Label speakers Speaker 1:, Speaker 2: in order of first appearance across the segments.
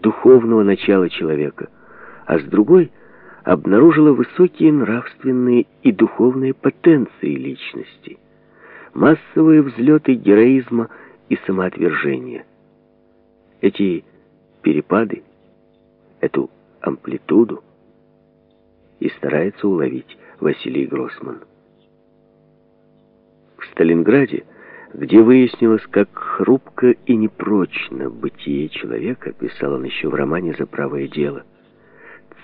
Speaker 1: духовного начала человека, а с другой обнаружила высокие нравственные и духовные потенции личности, массовые взлеты героизма и самоотвержения. Эти перепады, эту амплитуду и старается уловить Василий Гроссман. В Сталинграде, где выяснилось, как хрупко и непрочно бытие человека, писал он еще в романе «За правое дело»,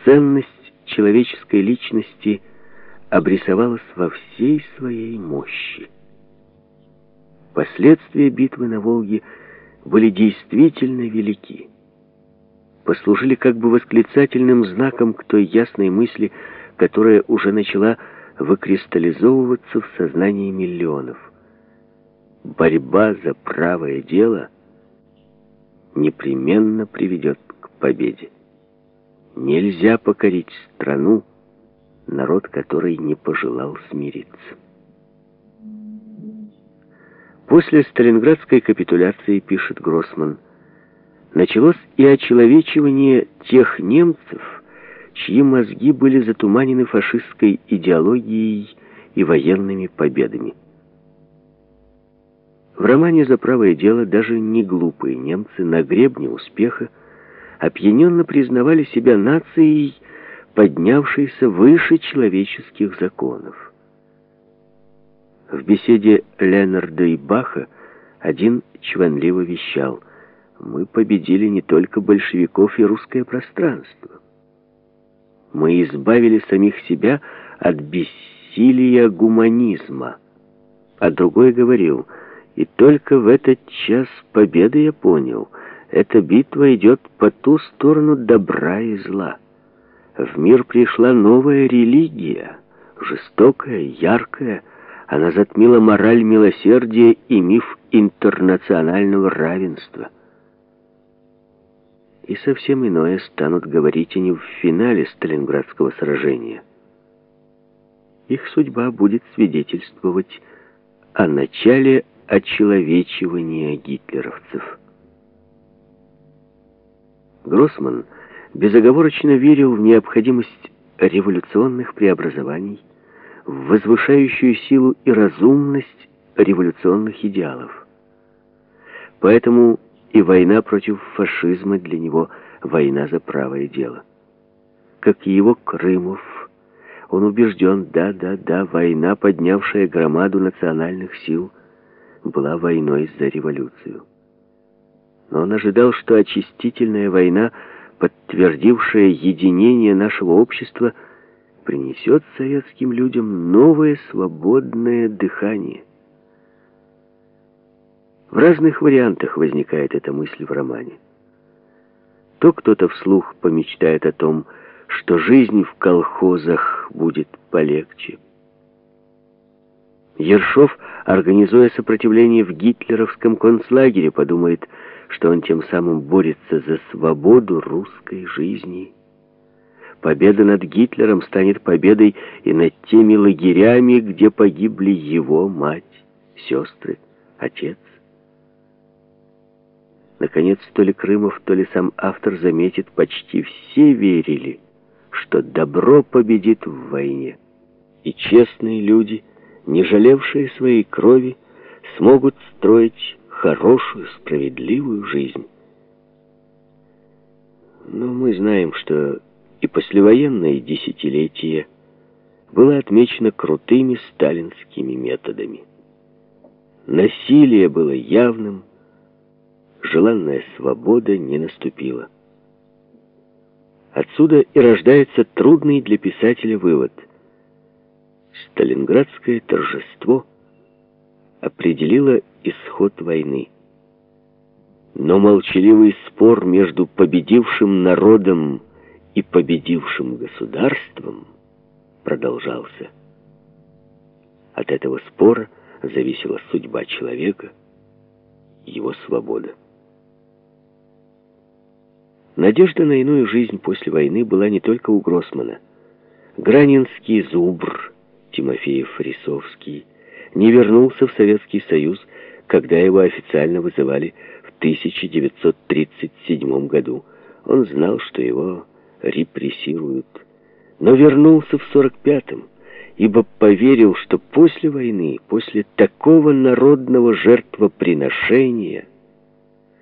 Speaker 1: ценность человеческой личности обрисовалась во всей своей мощи. Последствия битвы на Волге были действительно велики. Послужили как бы восклицательным знаком к той ясной мысли, которая уже начала выкристаллизовываться в сознании миллионов. Борьба за правое дело непременно приведет к победе. Нельзя покорить страну, народ который не пожелал смириться. После Сталинградской капитуляции, пишет Гроссман, началось и очеловечивание тех немцев, чьи мозги были затуманены фашистской идеологией и военными победами. В романе «За правое дело» даже не глупые немцы на гребне успеха опьяненно признавали себя нацией, поднявшейся выше человеческих законов. В беседе Ленарда и Баха один чванливо вещал «Мы победили не только большевиков и русское пространство». Мы избавили самих себя от бессилия гуманизма. А другой говорил, и только в этот час победы я понял, эта битва идет по ту сторону добра и зла. В мир пришла новая религия, жестокая, яркая, она затмила мораль милосердия и миф интернационального равенства. И совсем иное станут говорить они в финале Сталинградского сражения. Их судьба будет свидетельствовать о начале очеловечивания гитлеровцев. Гроссман безоговорочно верил в необходимость революционных преобразований, в возвышающую силу и разумность революционных идеалов. Поэтому и война против фашизма для него война за правое дело. Как и его Крымов, он убежден, да-да-да, война, поднявшая громаду национальных сил, была войной за революцию. Но он ожидал, что очистительная война, подтвердившая единение нашего общества, принесет советским людям новое свободное дыхание. В разных вариантах возникает эта мысль в романе. То кто-то вслух помечтает о том, что жизнь в колхозах будет полегче. Ершов, организуя сопротивление в гитлеровском концлагере, подумает, что он тем самым борется за свободу русской жизни. Победа над Гитлером станет победой и над теми лагерями, где погибли его мать, сестры, отец. Наконец, то ли Крымов, то ли сам автор заметит, почти все верили, что добро победит в войне. И честные люди, не жалевшие своей крови, смогут строить хорошую, справедливую жизнь. Но мы знаем, что и послевоенное десятилетие было отмечено крутыми сталинскими методами. Насилие было явным, желанная свобода не наступила. Отсюда и рождается трудный для писателя вывод. Сталинградское торжество определило исход войны. Но молчаливый спор между победившим народом и победившим государством продолжался. От этого спора зависела судьба человека, его свобода. Надежда на иную жизнь после войны была не только у Гроссмана. Гранинский зубр Тимофеев-Рисовский не вернулся в Советский Союз, когда его официально вызывали в 1937 году. Он знал, что его репрессируют, но вернулся в 45-м, ибо поверил, что после войны, после такого народного жертвоприношения –